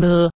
the